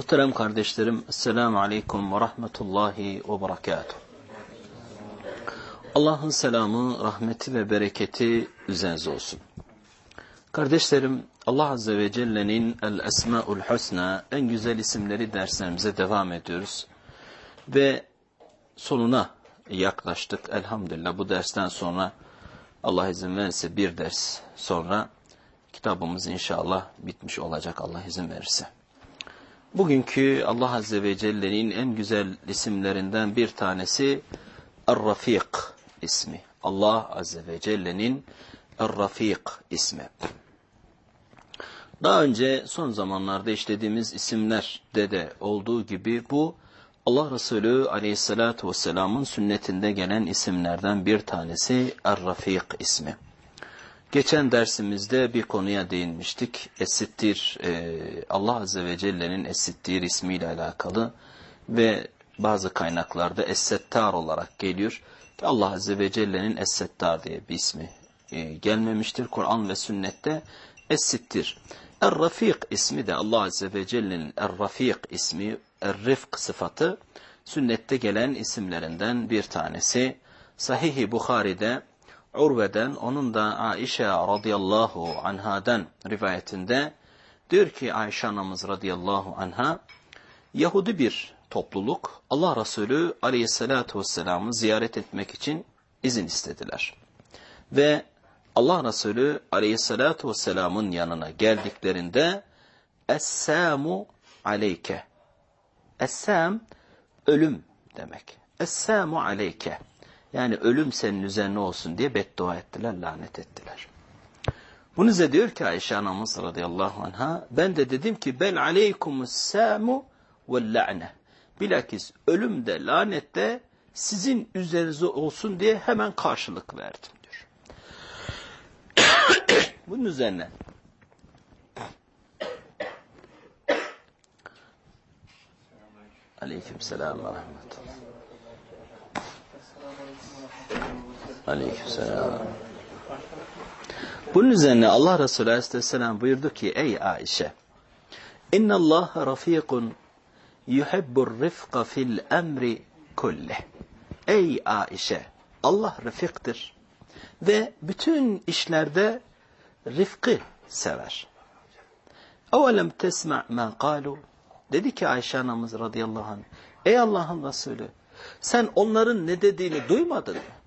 Muhterem kardeşlerim, Esselamu Aleyküm ve Rahmetullahi ve Berekatuhu. Allah'ın selamı, rahmeti ve bereketi üzerinize olsun. Kardeşlerim, Allah Azze ve Celle'nin El Esma'ul Husna, en güzel isimleri derslerimize devam ediyoruz. Ve sonuna yaklaştık. Elhamdülillah bu dersten sonra Allah izin verirse bir ders sonra kitabımız inşallah bitmiş olacak Allah izin verirse. Bugünkü Allah Azze ve Celle'nin en güzel isimlerinden bir tanesi Er-Rafik ismi. Allah Azze ve Celle'nin Er-Rafik ismi. Daha önce son zamanlarda işlediğimiz isimlerde de olduğu gibi bu Allah Resulü Aleyhisselatü Vesselam'ın sünnetinde gelen isimlerden bir tanesi Er-Rafik ismi. Geçen dersimizde bir konuya değinmiştik. Es-Sittir, e, Allah Azze ve Celle'nin Es-Sittir ismiyle alakalı ve bazı kaynaklarda Es-Settar olarak geliyor. Allah Azze ve Celle'nin Es-Settar diye bir ismi e, gelmemiştir. Kur'an ve sünnette Es-Sittir. Er-Rafik ismi de Allah Azze ve Celle'nin Er-Rafik ismi, Er-Rifk sıfatı sünnette gelen isimlerinden bir tanesi. Sahih-i Bukhari'de Urve'den, onun da Aişe radıyallahu anhadan rivayetinde diyor ki Ayşe anamız radıyallahu anha, Yahudi bir topluluk Allah Resulü aleyhissalatu vesselam'ı ziyaret etmek için izin istediler. Ve Allah Resulü aleyhissalatu vesselam'ın yanına geldiklerinde Es-Samu aleyke. Es-Sam ölüm demek. Es-Samu aleyke. Yani ölüm senin üzerine olsun diye beddua ettiler, lanet ettiler. Bunu size diyor ki Ayşe anamız radıyallahu anha, ben de dedim ki bel aleykumus samu vel la'ne. Bilakis ölüm de lanet de sizin üzerinize olsun diye hemen karşılık verdim diyor. Bunun üzerine Aleyküm ve rahmetullah. Aleykümselam. Bunun üzerine Allah Resulü Aleyhisselam buyurdu ki ey Ayşe İnna Allah rafikun yuhibbur rifqa fil emri kullih. Ey Ayşe Allah refiktir ve bütün işlerde rifkı sever. Evelem tesma ma kalu dedi ki Ayşe anamız radıyallahu anh ey Allah'ın Resulü sen onların ne dediğini duymadın mı?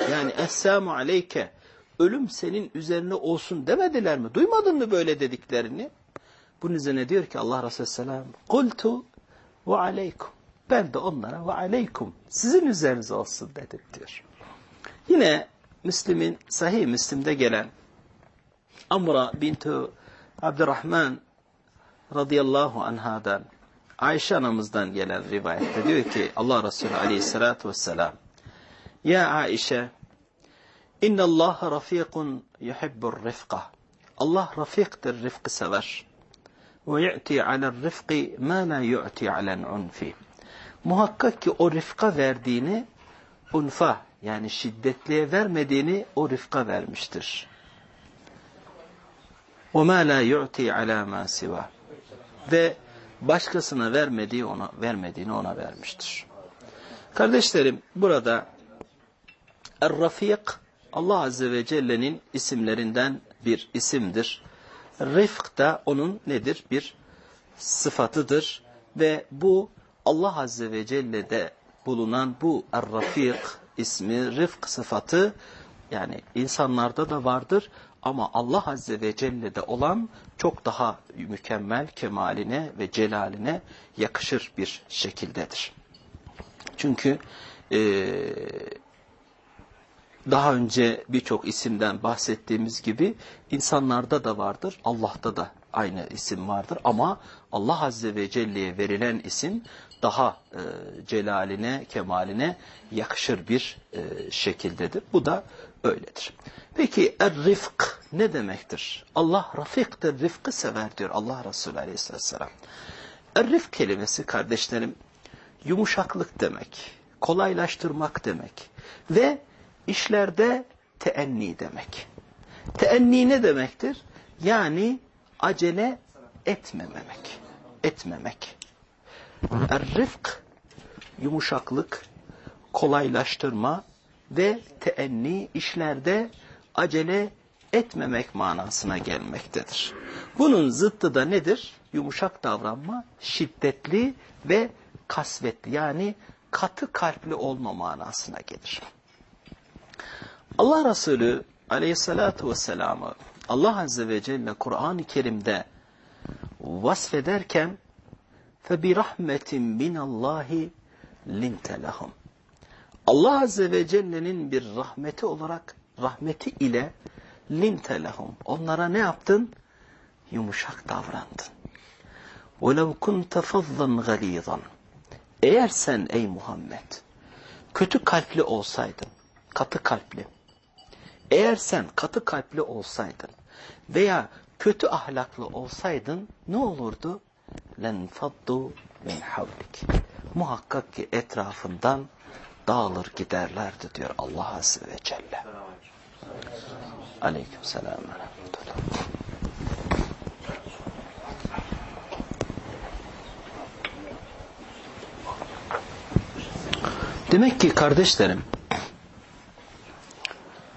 Yani esselamu aleyke ölüm senin üzerine olsun demediler mi? Duymadın mı böyle dediklerini? Bunun üzerine diyor ki Allah Resulü Selam kultu ve aleykum. Ben de onlara ve aleykum sizin üzerinize olsun dedim diyor. Yine Müslim'in sahih Müslim'de gelen Amra bintu Abdurrahman radıyallahu anhadan Ayşe anamızdan gelen rivayette diyor ki Allah Resulü aleyhissalatu vesselam Ya Aişe inna Allah rafikun yuhibbur rifqa Allah rafiktir, rıfkı sever. Ve yu'ti alel rıfkı ma la yu'ti alel unfi. Muhakkak ki o rıfka verdiğini unfa yani şiddetliye vermediğini o rıfka vermiştir. وَمَا لَا يُعْتِي عَلَى مَا سِوَى Ve başkasına vermediği ona vermediğini ona vermiştir. Kardeşlerim burada Er-Rafik Allah Azze ve Celle'nin isimlerinden bir isimdir. Rifk da onun nedir? Bir sıfatıdır ve bu Allah Azze ve Celle'de bulunan bu Er-Rafik ismi, rifk sıfatı yani insanlarda da vardır ama Allah Azze ve Celle'de olan çok daha mükemmel kemaline ve celaline yakışır bir şekildedir. Çünkü e, daha önce birçok isimden bahsettiğimiz gibi insanlarda da vardır, Allah'ta da aynı isim vardır ama Allah Azze ve Celle'ye verilen isim daha e, celaline, kemaline yakışır bir e, şekildedir. Bu da öyledir. Peki er-rifk ne demektir? Allah rafiktir, rifkı sever diyor Allah Resulü Aleyhisselam. Er-rifk kelimesi kardeşlerim yumuşaklık demek, kolaylaştırmak demek ve işlerde teenni demek. Teenni ne demektir? Yani acele etmememek, etmemek. Er-rifk yumuşaklık, kolaylaştırma ve teenni işlerde acele etmemek manasına gelmektedir. Bunun zıttı da nedir? Yumuşak davranma, şiddetli ve kasvetli yani katı kalpli olma manasına gelir. Allah Resulü aleyhissalatu vesselam'ı Allah Azze ve Celle Kur'an-ı Kerim'de vasfederken فَبِرَحْمَةٍ مِّنَ اللّٰهِ لِنْتَ لَهُمْ Allah Azze ve Celle'nin bir rahmeti olarak rahmeti ile linte lehum. Onlara ne yaptın? Yumuşak davrandın. وَلَوْ كُنْتَ فَضًّا غَلِيظًا Eğer sen ey Muhammed kötü kalpli olsaydın, katı kalpli, eğer sen katı kalpli olsaydın veya kötü ahlaklı olsaydın ne olurdu? len faddu min havlik. Muhakkak ki etrafından dağılır giderlerdi diyor Allah Azze ve Celle. Aleyküm selam. Demek ki kardeşlerim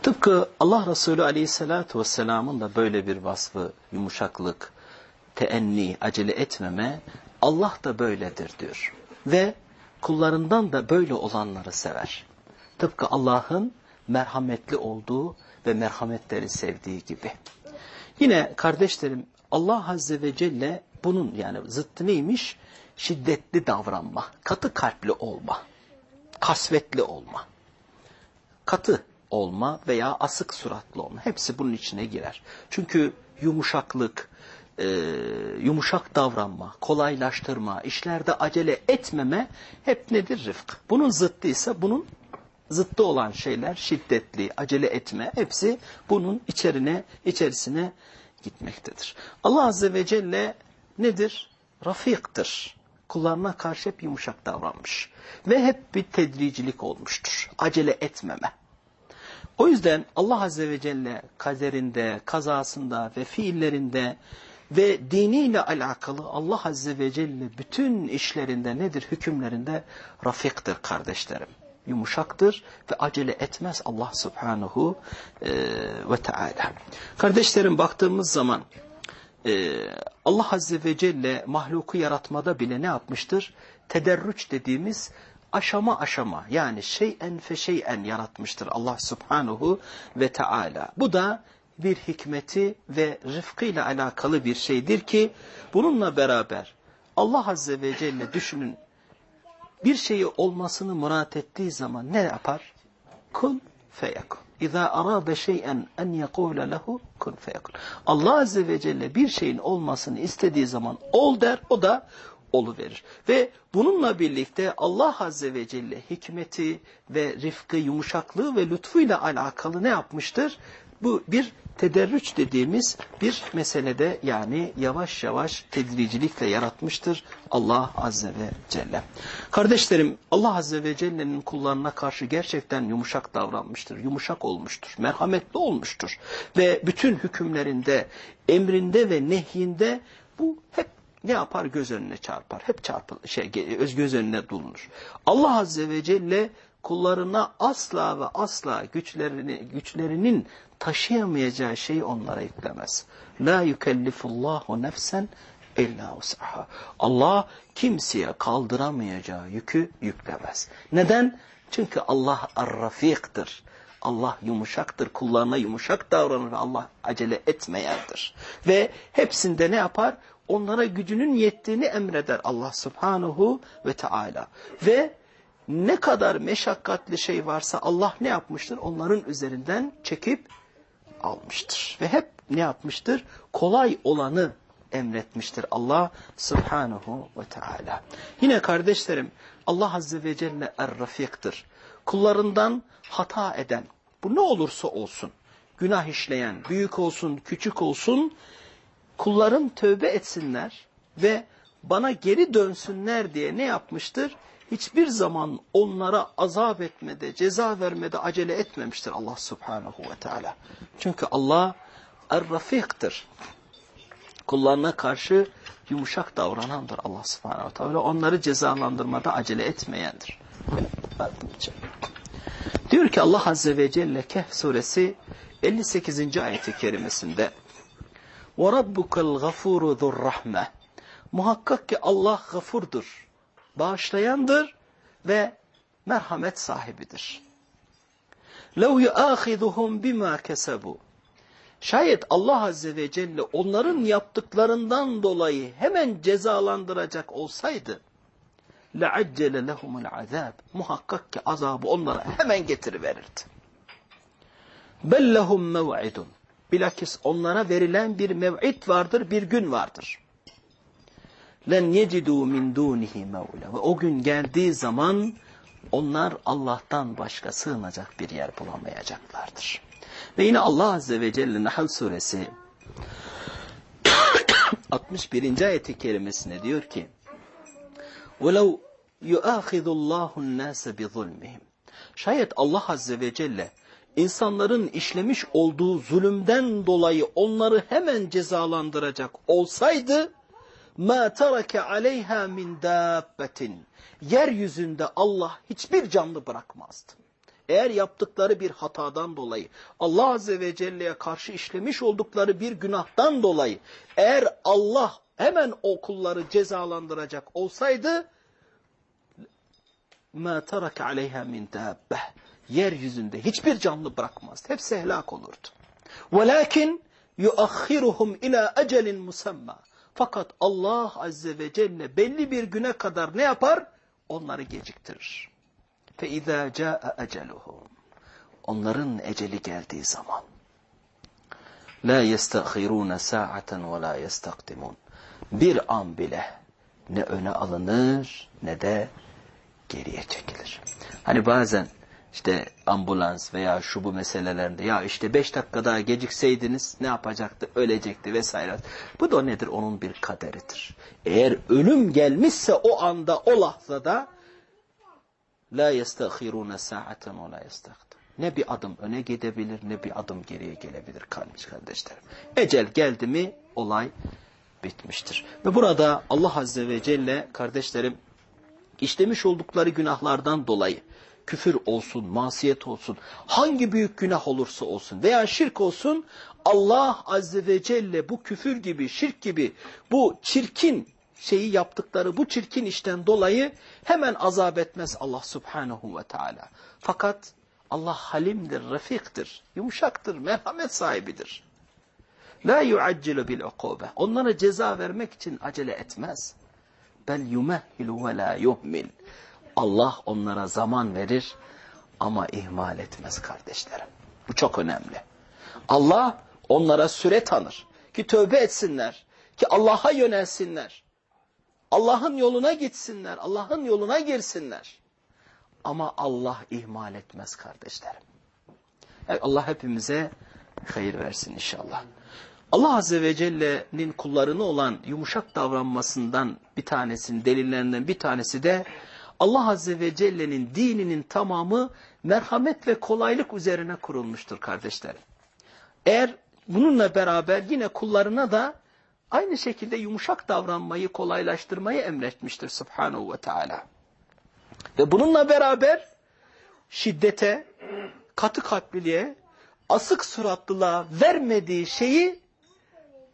tıpkı Allah Resulü Aleyhisselatü Vesselam'ın da böyle bir vasfı yumuşaklık, teenni, acele etmeme Allah da böyledir diyor. Ve kullarından da böyle olanları sever. Tıpkı Allah'ın merhametli olduğu ve merhametleri sevdiği gibi. Yine kardeşlerim Allah Azze ve Celle bunun yani zıttı neymiş? Şiddetli davranma, katı kalpli olma, kasvetli olma, katı olma veya asık suratlı olma. Hepsi bunun içine girer. Çünkü yumuşaklık, e, yumuşak davranma, kolaylaştırma, işlerde acele etmeme hep nedir rıfk? Bunun zıttı ise bunun zıttı olan şeyler şiddetli, acele etme hepsi bunun içerine, içerisine gitmektedir. Allah Azze ve Celle nedir? Rafiktir. Kullarına karşı hep yumuşak davranmış. Ve hep bir tedricilik olmuştur. Acele etmeme. O yüzden Allah Azze ve Celle kaderinde, kazasında ve fiillerinde ve diniyle alakalı Allah Azze ve Celle bütün işlerinde nedir? Hükümlerinde rafiktir kardeşlerim. Yumuşaktır ve acele etmez Allah Subhanahu e, ve Teala. Kardeşlerim baktığımız zaman e, Allah Azze ve Celle mahluku yaratmada bile ne yapmıştır? Tederrüç dediğimiz aşama aşama yani şeyen fe şeyen yaratmıştır Allah Subhanahu ve Teala. Bu da bir hikmeti ve rıfkıyla alakalı bir şeydir ki bununla beraber Allah Azze ve Celle düşünün bir şeyi olmasını murat ettiği zaman ne yapar? Kun feyekun. İza arada şey'en en yekule lehu kun feyekun. Allah Azze ve Celle bir şeyin olmasını istediği zaman ol der, o da verir. Ve bununla birlikte Allah Azze ve Celle hikmeti ve rifkı, yumuşaklığı ve lütfuyla alakalı ne yapmıştır? Bu bir tederrüç dediğimiz bir meselede yani yavaş yavaş tedricilikle yaratmıştır Allah Azze ve Celle. Kardeşlerim Allah Azze ve Celle'nin kullarına karşı gerçekten yumuşak davranmıştır, yumuşak olmuştur, merhametli olmuştur. Ve bütün hükümlerinde, emrinde ve nehyinde bu hep ne yapar göz önüne çarpar. Hep çarpı şey öz göz önüne bulunur. Allah Azze ve Celle kullarına asla ve asla güçlerini güçlerinin taşıyamayacağı şeyi onlara yüklemez. La yukellifullahu nefsen illa usaha. Allah kimseye kaldıramayacağı yükü yüklemez. Neden? Çünkü Allah ar-rafiktir. Allah yumuşaktır, kullarına yumuşak davranır Allah acele etmeyendir. Ve hepsinde ne yapar? Onlara gücünün yettiğini emreder Allah subhanahu ve Teala. Ve ne kadar meşakkatli şey varsa Allah ne yapmıştır? Onların üzerinden çekip almıştır. Ve hep ne yapmıştır? Kolay olanı emretmiştir Allah subhanahu ve teala. Yine kardeşlerim Allah azze ve celle er-rafiktir. Kullarından hata eden, bu ne olursa olsun, günah işleyen, büyük olsun, küçük olsun, kulların tövbe etsinler ve bana geri dönsünler diye ne yapmıştır? hiçbir zaman onlara azap etmede, ceza vermede acele etmemiştir Allah subhanahu ve teala. Çünkü Allah er-rafiktir. Kullarına karşı yumuşak davranandır Allah subhanahu ve teala. Onları cezalandırmada acele etmeyendir. Diyor ki Allah azze ve celle Kehf suresi 58. ayeti kerimesinde وَرَبُّكَ الْغَفُورُ ذُو الرَّحْمَةِ Muhakkak ki Allah gafurdur bağışlayandır ve merhamet sahibidir. لَوْ يُآخِذُهُمْ بِمَا كَسَبُوا Şayet Allah Azze ve Celle onların yaptıklarından dolayı hemen cezalandıracak olsaydı لَعَجَّلَ لَهُمُ الْعَذَابِ Muhakkak ki azabı onlara hemen getiriverirdi. بَلْ لَهُمْ مَوْعِدٌ Bilakis onlara verilen bir mev'id vardır, bir gün vardır len yecidu min dunihi mevla. Ve o gün geldiği zaman onlar Allah'tan başka sığınacak bir yer bulamayacaklardır. Ve yine Allah Azze ve Celle Nahl suresi 61. ayeti kerimesine diyor ki وَلَوْ يُؤَخِذُ اللّٰهُ النَّاسَ بِظُلْمِهِمْ Şayet Allah Azze ve Celle insanların işlemiş olduğu zulümden dolayı onları hemen cezalandıracak olsaydı ma tereke aleyha min dabbetin. Yeryüzünde Allah hiçbir canlı bırakmazdı. Eğer yaptıkları bir hatadan dolayı, Allah Azze ve Celle'ye karşı işlemiş oldukları bir günahtan dolayı, eğer Allah hemen o kulları cezalandıracak olsaydı, مَا تَرَكَ عَلَيْهَا مِنْ دَابَّةٍ yeryüzünde hiçbir canlı bırakmaz. Hepsi helak olurdu. Velakin yuakhiruhum ila ecelin musamma. Fakat Allah azze ve celle belli bir güne kadar ne yapar? Onları geciktirir. Fe izâ câe eceluhum. Onların eceli geldiği zaman. La yestahirûne sa'aten ve la yestakdimun. Bir an bile ne öne alınır ne de geriye çekilir. Hani bazen işte ambulans veya şu bu meselelerinde ya işte beş dakika daha gecikseydiniz ne yapacaktı ölecekti vesaire. Bu da nedir onun bir kaderidir. Eğer ölüm gelmişse o anda o lahzada la yestahirune sa'aten ve la. Ne bir adım öne gidebilir ne bir adım geriye gelebilir kardeşlerim. Ecel geldi mi olay bitmiştir. Ve burada Allah Azze ve Celle kardeşlerim işlemiş oldukları günahlardan dolayı küfür olsun, masiyet olsun, hangi büyük günah olursa olsun veya şirk olsun, Allah Azze ve Celle bu küfür gibi, şirk gibi, bu çirkin şeyi yaptıkları bu çirkin işten dolayı hemen azap etmez Allah Subhanahu ve Teala. Fakat Allah halimdir, refiktir, yumuşaktır, merhamet sahibidir. La yuaccilu bil ukube. Onlara ceza vermek için acele etmez. Bel yumehhilu ve la yuhmil. Allah onlara zaman verir ama ihmal etmez kardeşlerim. Bu çok önemli. Allah onlara süre tanır ki tövbe etsinler, ki Allah'a yönelsinler. Allah'ın yoluna gitsinler, Allah'ın yoluna girsinler. Ama Allah ihmal etmez kardeşlerim. Allah hepimize hayır versin inşallah. Allah Azze ve Celle'nin kullarını olan yumuşak davranmasından bir tanesinin delillerinden bir tanesi de Allah Azze ve Celle'nin dininin tamamı merhamet ve kolaylık üzerine kurulmuştur kardeşlerim. Eğer bununla beraber yine kullarına da aynı şekilde yumuşak davranmayı kolaylaştırmayı emretmiştir Subhanahu ve Teala. Ve bununla beraber şiddete, katı kalpliliğe, asık suratlılığa vermediği şeyi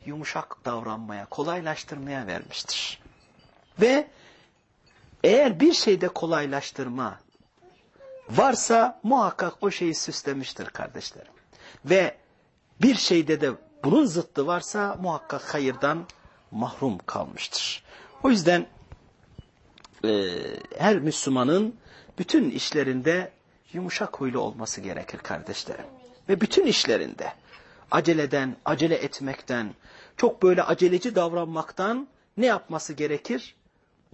yumuşak davranmaya, kolaylaştırmaya vermiştir. Ve eğer bir şeyde kolaylaştırma varsa muhakkak o şeyi süslemiştir kardeşlerim. Ve bir şeyde de bunun zıttı varsa muhakkak hayırdan mahrum kalmıştır. O yüzden e, her Müslümanın bütün işlerinde yumuşak huylu olması gerekir kardeşlerim. Ve bütün işlerinde aceleden, acele etmekten, çok böyle aceleci davranmaktan ne yapması gerekir?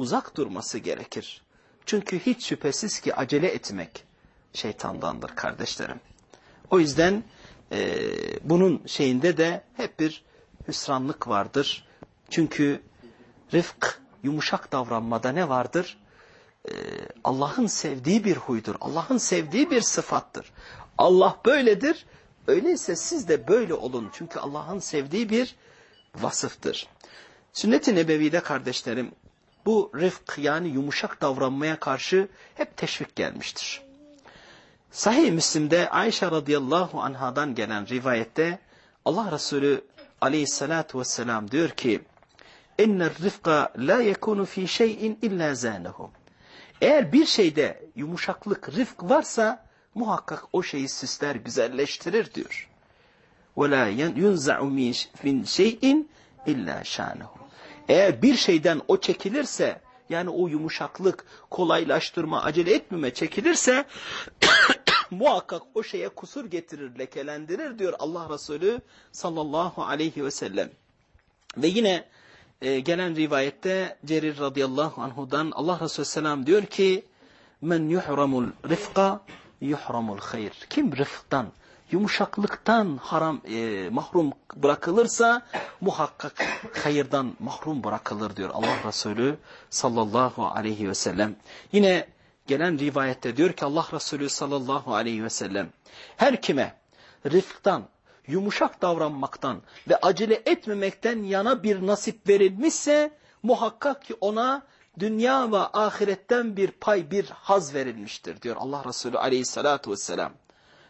Uzak durması gerekir. Çünkü hiç şüphesiz ki acele etmek şeytandandır kardeşlerim. O yüzden e, bunun şeyinde de hep bir hüsranlık vardır. Çünkü rıfk, yumuşak davranmada ne vardır? Ee, Allah'ın sevdiği bir huydur. Allah'ın sevdiği bir sıfattır. Allah böyledir. Öyleyse siz de böyle olun. Çünkü Allah'ın sevdiği bir vasıftır. Sünnet-i Nebevi'de kardeşlerim bu rıfk yani yumuşak davranmaya karşı hep teşvik gelmiştir. Sahih Müslim'de Ayşe radıyallahu anhadan gelen rivayette Allah Resulü aleyhissalatu vesselam diyor ki اِنَّ الرِّفْقَ لَا يَكُونُ ف۪ي شَيْءٍ اِلَّا زَانَهُ Eğer bir şeyde yumuşaklık, rıfk varsa muhakkak o şeyi süsler, güzelleştirir diyor. وَلَا يُنْزَعُ مِنْ شَيْءٍ اِلَّا شَانَهُ eğer bir şeyden o çekilirse, yani o yumuşaklık, kolaylaştırma, acele etmeme çekilirse, muhakkak o şeye kusur getirir, lekelendirir diyor Allah Resulü sallallahu aleyhi ve sellem. Ve yine e, gelen rivayette Cerir radıyallahu anhudan Allah Resulü selam diyor ki men yuhramul rifqa yuhramul hayr. Kim rıfktan, yumuşaklıktan haram e, mahrum bırakılırsa muhakkak hayırdan mahrum bırakılır diyor Allah Resulü sallallahu aleyhi ve sellem. Yine gelen rivayette diyor ki Allah Resulü sallallahu aleyhi ve sellem her kime rıfktan, yumuşak davranmaktan ve acele etmemekten yana bir nasip verilmişse muhakkak ki ona dünya ve ahiretten bir pay, bir haz verilmiştir diyor Allah Resulü aleyhissalatu vesselam.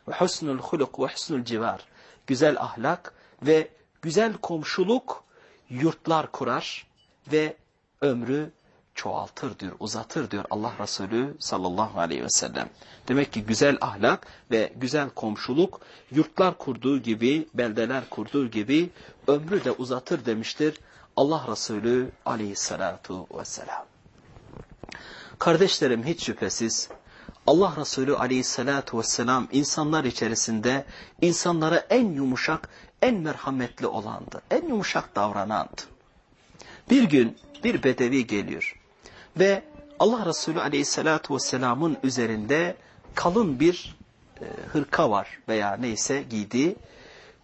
Ve husnul huluk ve husnul civar. Güzel ahlak ve güzel komşuluk yurtlar kurar ve ömrü çoğaltır diyor, uzatır diyor Allah Resulü sallallahu aleyhi ve sellem. Demek ki güzel ahlak ve güzel komşuluk yurtlar kurduğu gibi, beldeler kurduğu gibi ömrü de uzatır demiştir Allah Resulü aleyhissalatu vesselam. Kardeşlerim hiç şüphesiz Allah Resulü aleyhissalatu vesselam insanlar içerisinde insanlara en yumuşak, en merhametli olandı. En yumuşak davranandı. Bir gün bir bedevi geliyor ve Allah Resulü aleyhissalatu vesselamın üzerinde kalın bir e, hırka var veya neyse giydiği.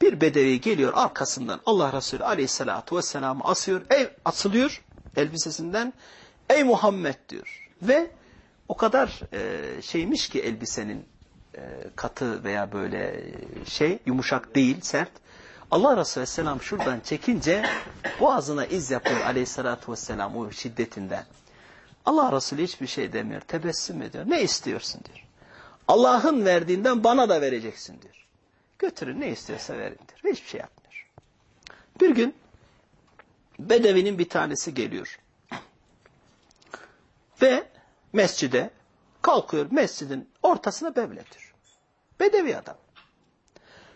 Bir bedevi geliyor arkasından Allah Resulü aleyhissalatu vesselam'ı asıyor, ey, asılıyor elbisesinden. Ey Muhammed diyor. Ve o kadar e, şeymiş ki elbisenin e, katı veya böyle şey yumuşak değil sert. Allah Resulü Aleyhisselam şuradan çekince boğazına iz yapıyor Aleyhisselatü Vesselam o şiddetinden. Allah Resulü hiçbir şey demiyor. Tebessüm ediyor. Ne istiyorsun diyor. Allah'ın verdiğinden bana da vereceksin diyor. Götürün ne istiyorsa verin diyor. Hiçbir şey yapmıyor. Bir gün Bedevi'nin bir tanesi geliyor. Ve mescide kalkıyor mescidin ortasına bevletiyor. Bedevi adam.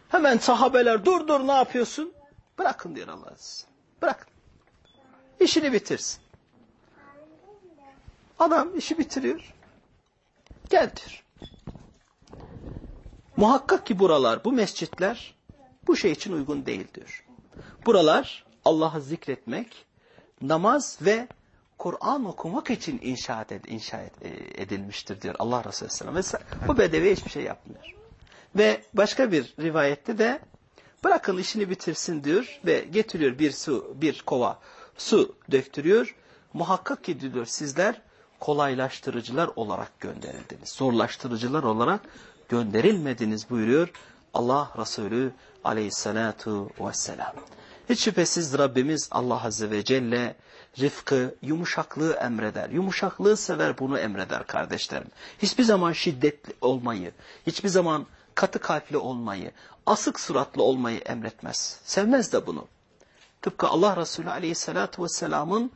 Hemen sahabeler dur dur ne yapıyorsun? Bırakın diyor Allah size. Bırakın. İşini bitirsin. Adam işi bitiriyor. Gel diyor. Muhakkak ki buralar, bu mescitler bu şey için uygun değil diyor. Buralar Allah'ı zikretmek, namaz ve Kur'an okumak için inşa, ed, inşa ed, edilmiştir diyor Allah Resulü Aleyhisselam. Ve bu bedevi hiçbir şey yapmıyor. Ve başka bir rivayette de Bırakın işini bitirsin diyor ve getiriyor bir su, bir kova su döktürüyor. Muhakkak ki diyor sizler kolaylaştırıcılar olarak gönderildiniz. Zorlaştırıcılar olarak gönderilmediniz buyuruyor Allah Resulü aleyhissalatu vesselam. Hiç şüphesiz Rabbimiz Allah Azze ve Celle rıfkı, yumuşaklığı emreder. Yumuşaklığı sever bunu emreder kardeşlerim. Hiçbir zaman şiddetli olmayı, hiçbir zaman katı kalpli olmayı, asık suratlı olmayı emretmez. Sevmez de bunu. Tıpkı Allah Resulü aleyhissalatu vesselamın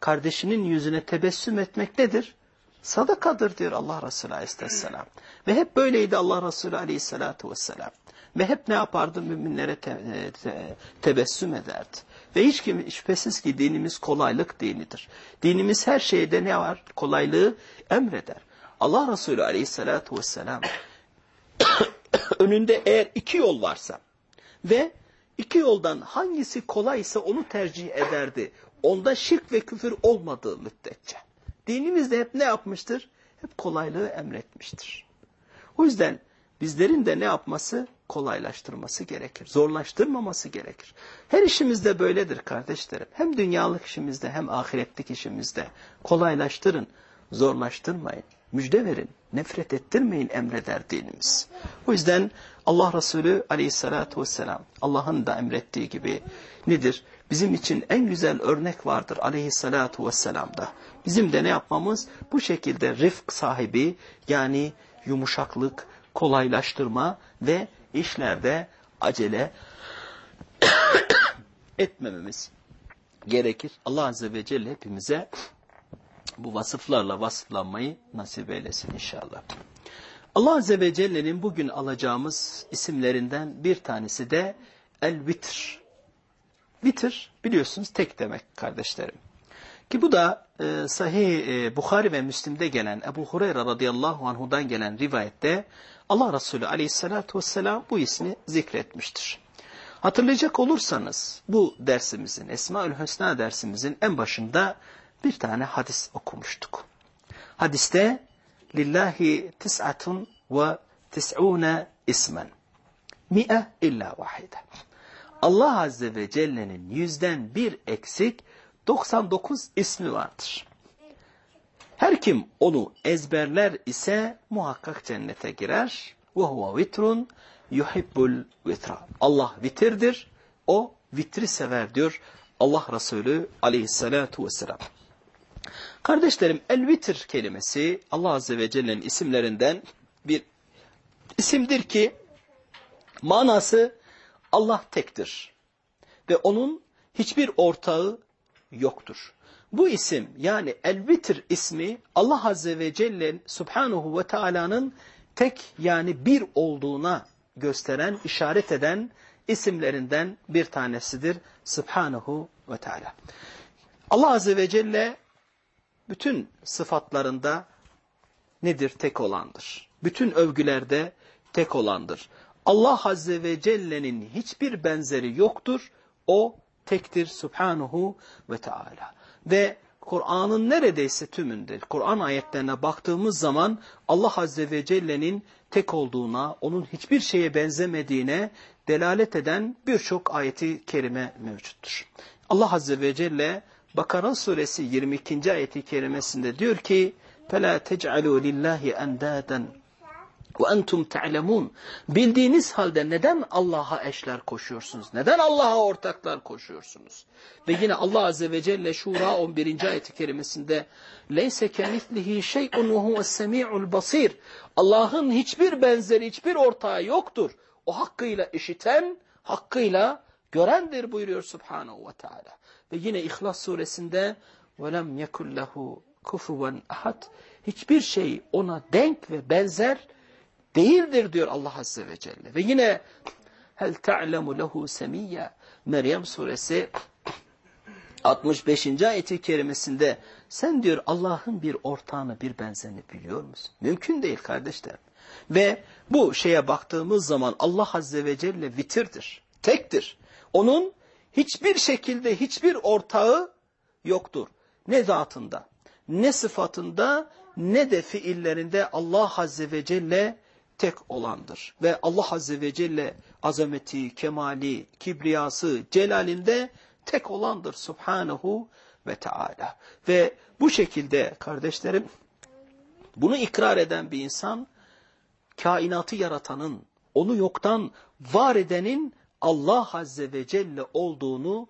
kardeşinin yüzüne tebessüm etmek nedir? Sadakadır diyor Allah Resulü aleyhisselam. Ve hep böyleydi Allah Resulü aleyhissalatu vesselam. Ve hep ne yapardı? Müminlere te, te, tebessüm ederdi. Ve hiç kim, şüphesiz ki dinimiz kolaylık dinidir. Dinimiz her şeyde ne var? Kolaylığı emreder. Allah Resulü aleyhissalatu vesselam önünde eğer iki yol varsa ve iki yoldan hangisi kolaysa onu tercih ederdi. Onda şirk ve küfür olmadığı müddetçe. Dinimiz de hep ne yapmıştır? Hep kolaylığı emretmiştir. O yüzden bizlerin de ne yapması? Kolaylaştırması gerekir. Zorlaştırmaması gerekir. Her işimizde böyledir kardeşlerim. Hem dünyalık işimizde hem ahiretlik işimizde. Kolaylaştırın, zorlaştırmayın. Müjde verin, nefret ettirmeyin emreder dinimiz. O yüzden Allah Resulü aleyhissalatu vesselam Allah'ın da emrettiği gibi nedir? Bizim için en güzel örnek vardır aleyhissalatu vesselam'da. Bizim de ne yapmamız? Bu şekilde rıfk sahibi yani yumuşaklık, kolaylaştırma ve işlerde acele etmememiz gerekir. Allah Azze ve Celle hepimize bu vasıflarla vasıflanmayı nasip eylesin inşallah. Allah Azze ve Celle'nin bugün alacağımız isimlerinden bir tanesi de El-Vitr. Vitr biliyorsunuz tek demek kardeşlerim. Ki bu da e, sahih e, Bukhari ve Müslim'de gelen Ebu Hureyre radıyallahu anhudan gelen rivayette Allah Resulü aleyhissalatu vesselam bu ismi zikretmiştir. Hatırlayacak olursanız bu dersimizin Esma-ül Hüsna dersimizin en başında bir tane hadis okumuştuk. Hadiste lillahi tis'atun ve tis'une ismen. Mi'e illa vahide. Allah Azze ve Celle'nin yüzden bir eksik 99 ismi vardır. Her kim onu ezberler ise muhakkak cennete girer. Ve huve vitrun yuhibbul vitra. Allah vitirdir. O vitri sever diyor Allah Resulü aleyhissalatu vesselam. Kardeşlerim el-vitir kelimesi Allah Azze ve Celle'nin isimlerinden bir isimdir ki manası Allah tektir ve onun hiçbir ortağı yoktur. Bu isim yani el-vitir ismi Allah Azze ve Celle Subhanahu ve Taala'nın tek yani bir olduğuna gösteren, işaret eden isimlerinden bir tanesidir Subhanahu ve Teala. Allah Azze ve Celle bütün sıfatlarında nedir? Tek olandır. Bütün övgülerde tek olandır. Allah Azze ve Celle'nin hiçbir benzeri yoktur. O tektir Subhanahu ve Teala. Ve Kur'an'ın neredeyse tümünde, Kur'an ayetlerine baktığımız zaman Allah Azze ve Celle'nin tek olduğuna, onun hiçbir şeye benzemediğine delalet eden birçok ayeti kerime mevcuttur. Allah Azze ve Celle Bakara suresi 22. ayeti kerimesinde diyor ki فَلَا تَجْعَلُوا لِلّٰهِ اَنْدَادًا وَاَنْتُمْ تَعْلَمُونَ Bildiğiniz halde neden Allah'a eşler koşuyorsunuz? Neden Allah'a ortaklar koşuyorsunuz? Ve yine Allah Azze ve Celle Şura 11. ayeti kerimesinde لَيْسَ كَمِثْلِهِ شَيْءٌ وَهُوَ السَّمِيعُ الْبَصِيرُ Allah'ın hiçbir benzeri, hiçbir ortağı yoktur. O hakkıyla işiten, hakkıyla görendir buyuruyor Subhanahu ve Teala. Ve yine İhlas suresinde وَلَمْ يَكُلْ لَهُ كُفُوًا ahad Hiçbir şey ona denk ve benzer değildir diyor Allah Azze ve Celle. Ve yine hel ta'lemu lehu semiyya Meryem suresi 65. ayeti kerimesinde sen diyor Allah'ın bir ortağını bir benzerini biliyor musun? Mümkün değil kardeşler. Ve bu şeye baktığımız zaman Allah Azze ve Celle vitirdir. Tektir. Onun hiçbir şekilde hiçbir ortağı yoktur. Ne zatında, ne sıfatında, ne de fiillerinde Allah Azze ve Celle tek olandır. Ve Allah Azze ve Celle azameti, kemali, kibriyası, celalinde tek olandır Subhanahu ve Teala. Ve bu şekilde kardeşlerim bunu ikrar eden bir insan kainatı yaratanın, onu yoktan var edenin Allah Azze ve Celle olduğunu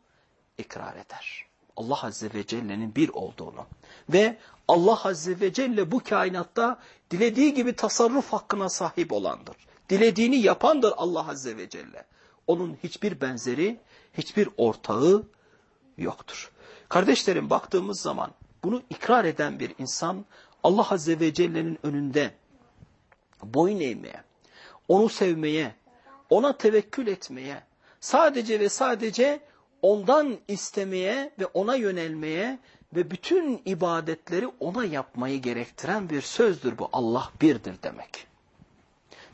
ikrar eder. Allah Azze ve Celle'nin bir olduğunu ve Allah Azze ve Celle bu kainatta dilediği gibi tasarruf hakkına sahip olandır. Dilediğini yapandır Allah Azze ve Celle. Onun hiçbir benzeri, hiçbir ortağı yoktur. Kardeşlerim baktığımız zaman bunu ikrar eden bir insan Allah Azze ve Celle'nin önünde boyun eğmeye, onu sevmeye, ona tevekkül etmeye, sadece ve sadece ondan istemeye ve ona yönelmeye ve bütün ibadetleri ona yapmayı gerektiren bir sözdür bu. Allah birdir demek.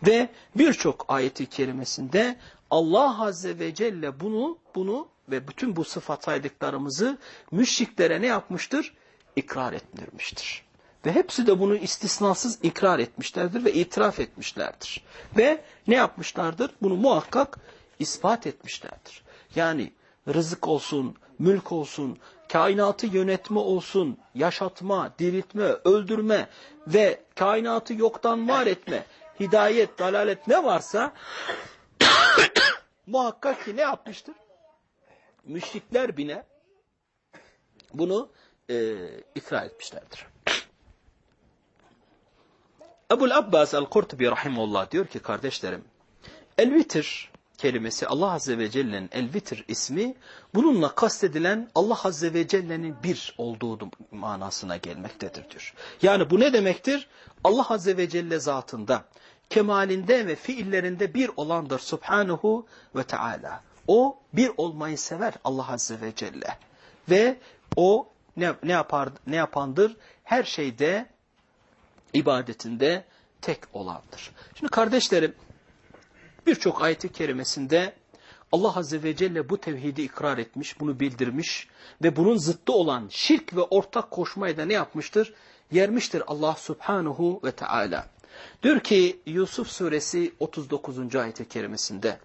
Ve birçok ayeti kerimesinde Allah Azze ve Celle bunu bunu ve bütün bu sıfat saydıklarımızı müşriklere ne yapmıştır? İkrar ettirmiştir. Ve hepsi de bunu istisnasız ikrar etmişlerdir ve itiraf etmişlerdir. Ve ne yapmışlardır? Bunu muhakkak ispat etmişlerdir. Yani rızık olsun, mülk olsun, kainatı yönetme olsun, yaşatma, diriltme, öldürme ve kainatı yoktan var etme, hidayet, dalalet ne varsa muhakkak ki ne yapmıştır? Müşrikler bine bunu e, ikrar etmişlerdir. Ebul Abbas el-Kurtubi rahimullah diyor ki kardeşlerim, el-vitir kelimesi Allah Azze ve Celle'nin el-vitir ismi bununla kastedilen Allah Azze ve Celle'nin bir olduğu manasına gelmektedir diyor. Yani bu ne demektir? Allah Azze ve Celle zatında, kemalinde ve fiillerinde bir olandır Subhanahu ve Teala. O bir olmayı sever Allah Azze ve Celle. Ve o ne, ne, yapar, ne yapandır? Her şeyde ibadetinde tek olandır. Şimdi kardeşlerim birçok ayeti kerimesinde Allah Azze ve Celle bu tevhidi ikrar etmiş, bunu bildirmiş ve bunun zıttı olan şirk ve ortak koşmayı da ne yapmıştır? Yermiştir Allah Subhanahu ve Teala. Diyor ki Yusuf suresi 39. ayet-i kerimesinde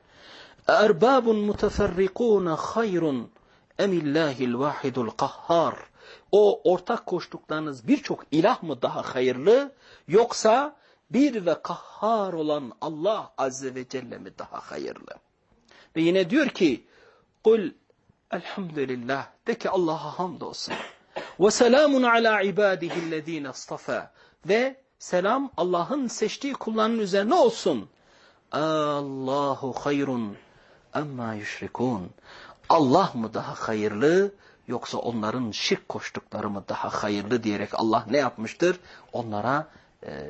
Erbabun muteferrikûne hayrun emillâhil vahidul kahhar o ortak koştuklarınız birçok ilah mı daha hayırlı yoksa bir ve kahhar olan Allah Azze ve Celle mi daha hayırlı? Ve yine diyor ki kul elhamdülillah de ki Allah'a hamdolsun ve selamun ala ibadihillezine istafa ve selam Allah'ın seçtiği kullarının üzerine olsun. Allahu hayrun amma yüşrikun. Allah mı daha hayırlı yoksa onların şirk koştukları mı daha hayırlı diyerek Allah ne yapmıştır? Onlara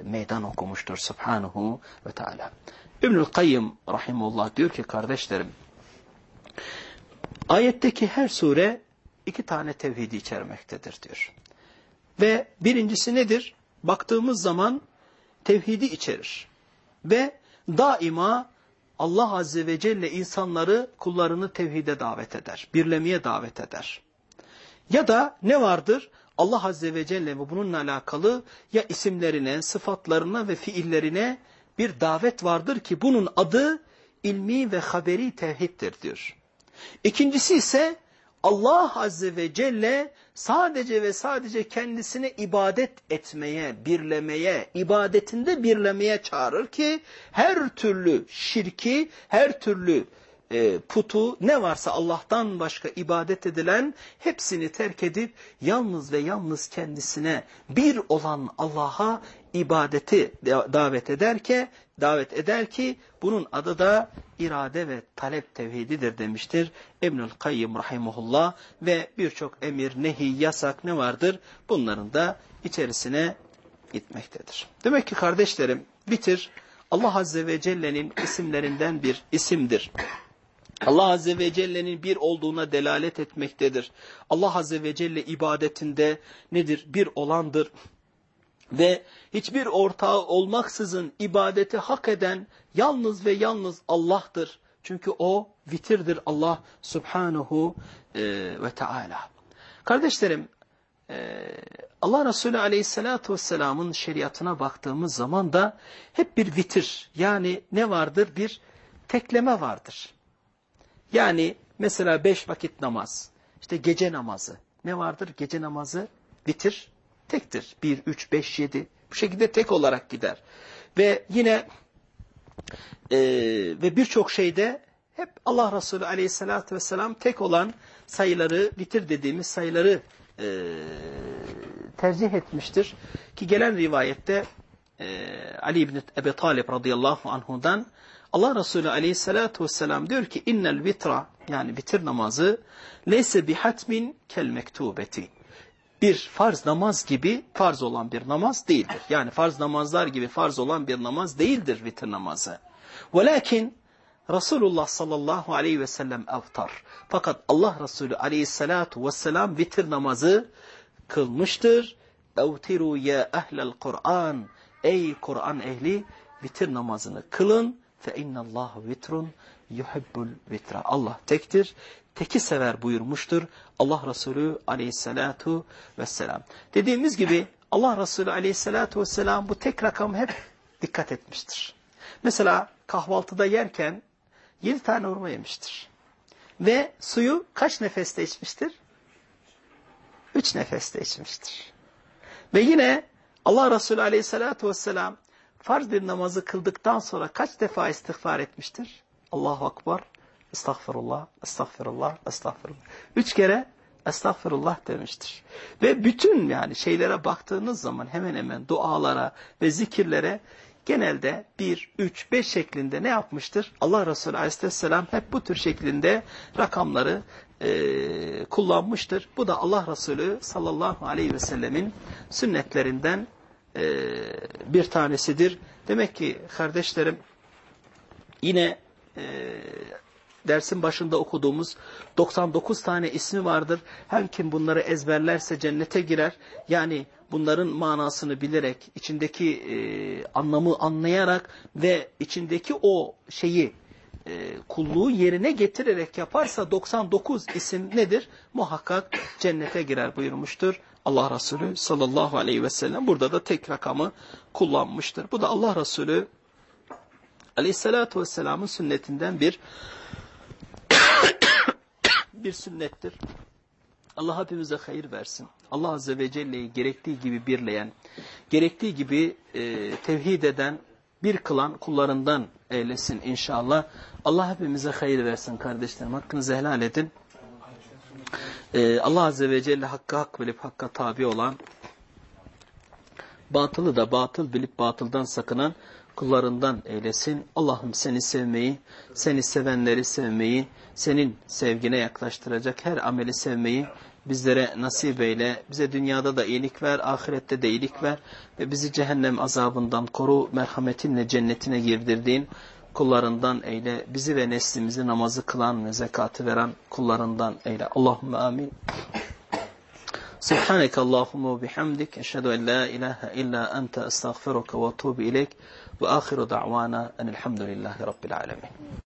meydan okumuştur Subhanahu ve Teala. İbnül Kayyım Rahimullah diyor ki kardeşlerim ayetteki her sure iki tane tevhidi içermektedir diyor. Ve birincisi nedir? Baktığımız zaman tevhidi içerir. Ve daima Allah Azze ve Celle insanları, kullarını tevhide davet eder. Birlemeye davet eder. Ya da ne vardır? Allah Azze ve Celle ve bununla alakalı ya isimlerine, sıfatlarına ve fiillerine bir davet vardır ki bunun adı ilmi ve haberi tevhiddir diyor. İkincisi ise Allah Azze ve Celle sadece ve sadece kendisine ibadet etmeye, birlemeye, ibadetinde birlemeye çağırır ki her türlü şirki, her türlü e, putu ne varsa Allah'tan başka ibadet edilen hepsini terk edip yalnız ve yalnız kendisine bir olan Allah'a ibadeti davet eder ki davet eder ki bunun adı da irade ve talep tevhididir demiştir İbnül Kayyım rahimullah ve birçok emir, nehi, yasak ne vardır? Bunların da içerisine gitmektedir. Demek ki kardeşlerim bitir Allah Azze ve Celle'nin isimlerinden bir isimdir. Allah Azze ve Celle'nin bir olduğuna delalet etmektedir. Allah Azze ve Celle ibadetinde nedir? Bir olandır. Ve hiçbir ortağı olmaksızın ibadeti hak eden yalnız ve yalnız Allah'tır. Çünkü o vitirdir Allah Subhanahu e, ve Teala. Kardeşlerim e, Allah Resulü Aleyhisselatü Vesselam'ın şeriatına baktığımız zaman da hep bir vitir yani ne vardır? Bir tekleme vardır. Yani mesela beş vakit namaz, işte gece namazı. Ne vardır? Gece namazı vitir, tektir. Bir, üç, beş, yedi. Bu şekilde tek olarak gider. Ve yine e, ve birçok şeyde hep Allah Resulü aleyhissalatü vesselam tek olan sayıları, vitir dediğimiz sayıları e, tercih etmiştir. Ki gelen rivayette e, Ali İbni Ebi Talib radıyallahu anhudan Allah Resulü aleyhissalatu vesselam diyor ki innel vitra yani vitir namazı leyse bihatmin kel mektubeti bir farz namaz gibi farz olan bir namaz değildir. Yani farz namazlar gibi farz olan bir namaz değildir vitir namazı. Velakin Resulullah sallallahu aleyhi ve sellem avtar. Fakat Allah Resulü aleyhissalatu vesselam vitir namazı kılmıştır. Evtiru ya ehlel Kur'an. Ey Kur'an ehli vitir namazını kılın. Fe innallahu vitrun yuhibbul vitra. Allah tektir. Teki sever buyurmuştur. Allah Resulü aleyhissalatu vesselam. Dediğimiz gibi Allah Resulü aleyhissalatu vesselam bu tek rakam hep dikkat etmiştir. Mesela kahvaltıda yerken yedi tane hurma yemiştir. Ve suyu kaç nefeste içmiştir? Üç nefeste içmiştir. Ve yine Allah Resulü aleyhissalatu vesselam farz bir namazı kıldıktan sonra kaç defa istiğfar etmiştir? Allahu Akbar, estağfirullah, estağfirullah, estağfirullah. Üç kere estağfirullah demiştir. Ve bütün yani şeylere baktığınız zaman hemen hemen dualara ve zikirlere genelde 1, 3, 5 şeklinde ne yapmıştır? Allah Resulü Aleyhisselam hep bu tür şeklinde rakamları e, kullanmıştır. Bu da Allah Resulü sallallahu aleyhi ve sellemin sünnetlerinden e, bir tanesidir. Demek ki kardeşlerim yine e, dersin başında okuduğumuz 99 tane ismi vardır. Hem kim bunları ezberlerse cennete girer. Yani bunların manasını bilerek, içindeki e, anlamı anlayarak ve içindeki o şeyi e, kulluğu yerine getirerek yaparsa 99 isim nedir? Muhakkak cennete girer buyurmuştur. Allah Resulü sallallahu aleyhi ve sellem burada da tek rakamı kullanmıştır. Bu da Allah Resulü aleyhissalatu vesselamın sünnetinden bir bir sünnettir. Allah hepimize hayır versin. Allah Azze ve Celle'yi gerektiği gibi birleyen, gerektiği gibi e, tevhid eden, bir kılan kullarından eylesin inşallah. Allah hepimize hayır versin kardeşlerim. Hakkınızı helal edin. Ee, Allah Azze ve Celle hakkı hak bilip hakka tabi olan, batılı da batıl bilip batıldan sakınan kullarından eylesin. Allah'ım seni sevmeyi, seni sevenleri sevmeyi, senin sevgine yaklaştıracak her ameli sevmeyi bizlere nasip eyle. Bize dünyada da iyilik ver, ahirette de iyilik ver ve bizi cehennem azabından koru, merhametinle cennetine girdirdiğin kullarından eyle. Bizi ve neslimizi namazı kılan ve zekatı veren kullarından eyle. Allahümme amin. سبحانك اللهم وبحمدك أشهد أن لا إله إلا أنت أستغفرك وأتوب إليك وآخر دعوانا أن الحمد لله رب العالمين